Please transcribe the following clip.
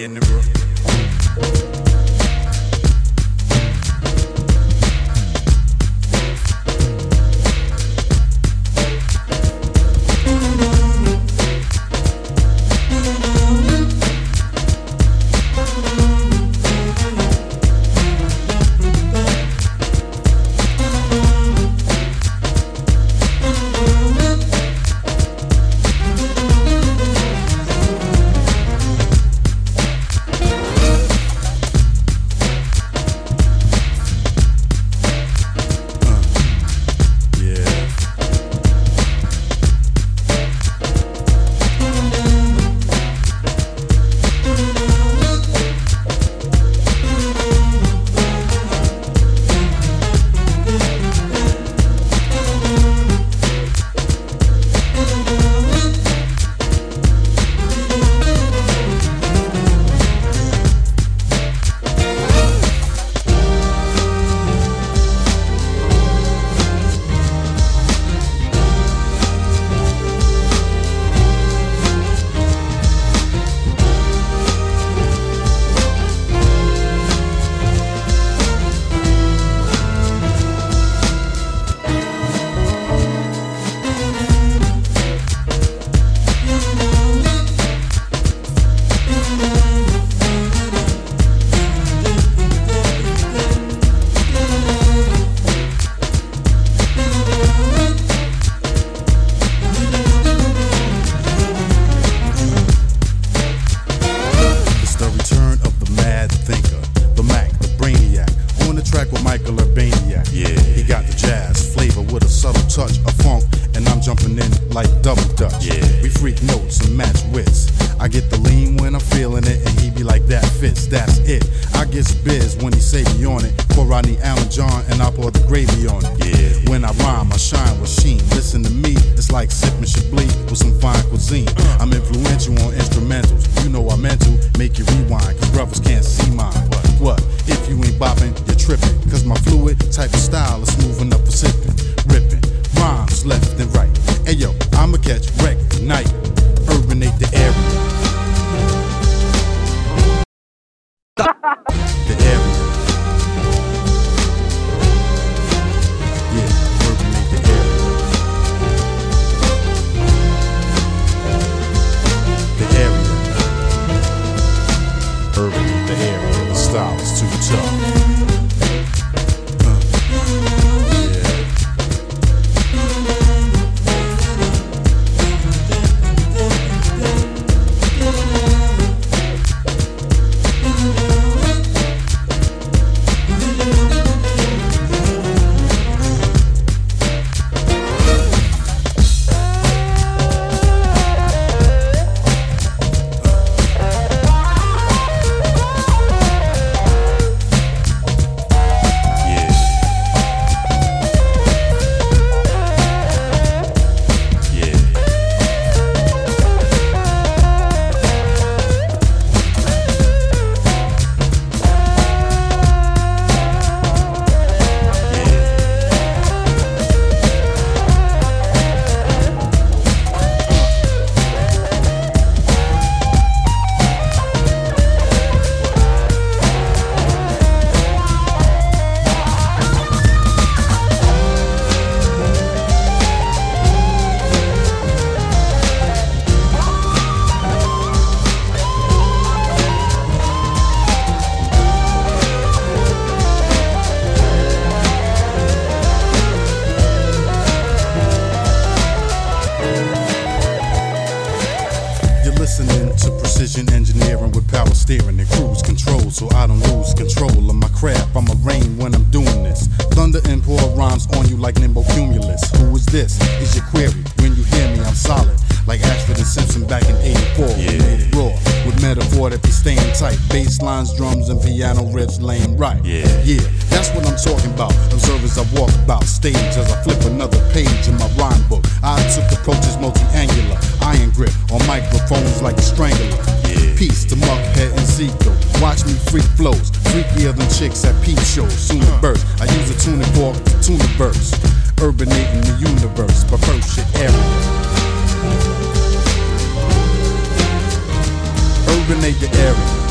Getting the real. Match wits. I get the lean when I'm feeling it, and he be like, that fits, that's it. I get biz when he say me on it. Pour Rodney Allen John, and I pour the gravy on it. Yeah. When I rhyme, I shine with sheen. Listen to me, it's like sipping Chablis with some fine cuisine. Uh. I'm influential on instrumentals. You know I meant to make you rewind, cause brothers can't see mine. What? What? If you ain't bopping, you're tripping. Cause my fluid type of style is smooth up for sipping, ripping. Rhymes left and right. Hey yo, I'ma catch wreck tonight. Urbanate the area. Steering and cruise control, so I don't lose control of my craft. I'm a rain when I'm doing this. Thunder and pour rhymes on you like nimbo cumulus. Who is this? Is your query? When you hear me, I'm solid. Like Ashford and Simpson back in 84. We made it raw with metaphor that be staying tight. Bass lines, drums, and piano riffs laying right. Yeah. Yeah, that's what I'm talking about. Observe as I walk about stage as I flip another page in my rhyme book. I took approaches multi-angular, iron grip on microphones like a strangler. Peace to Muckhead and Zico. Watch me freak flows, freakier than chicks at peep shows. Soon to burst, I use a tuning fork to tune a verse. Urbanating the universe, but first your area. Urbanate the area.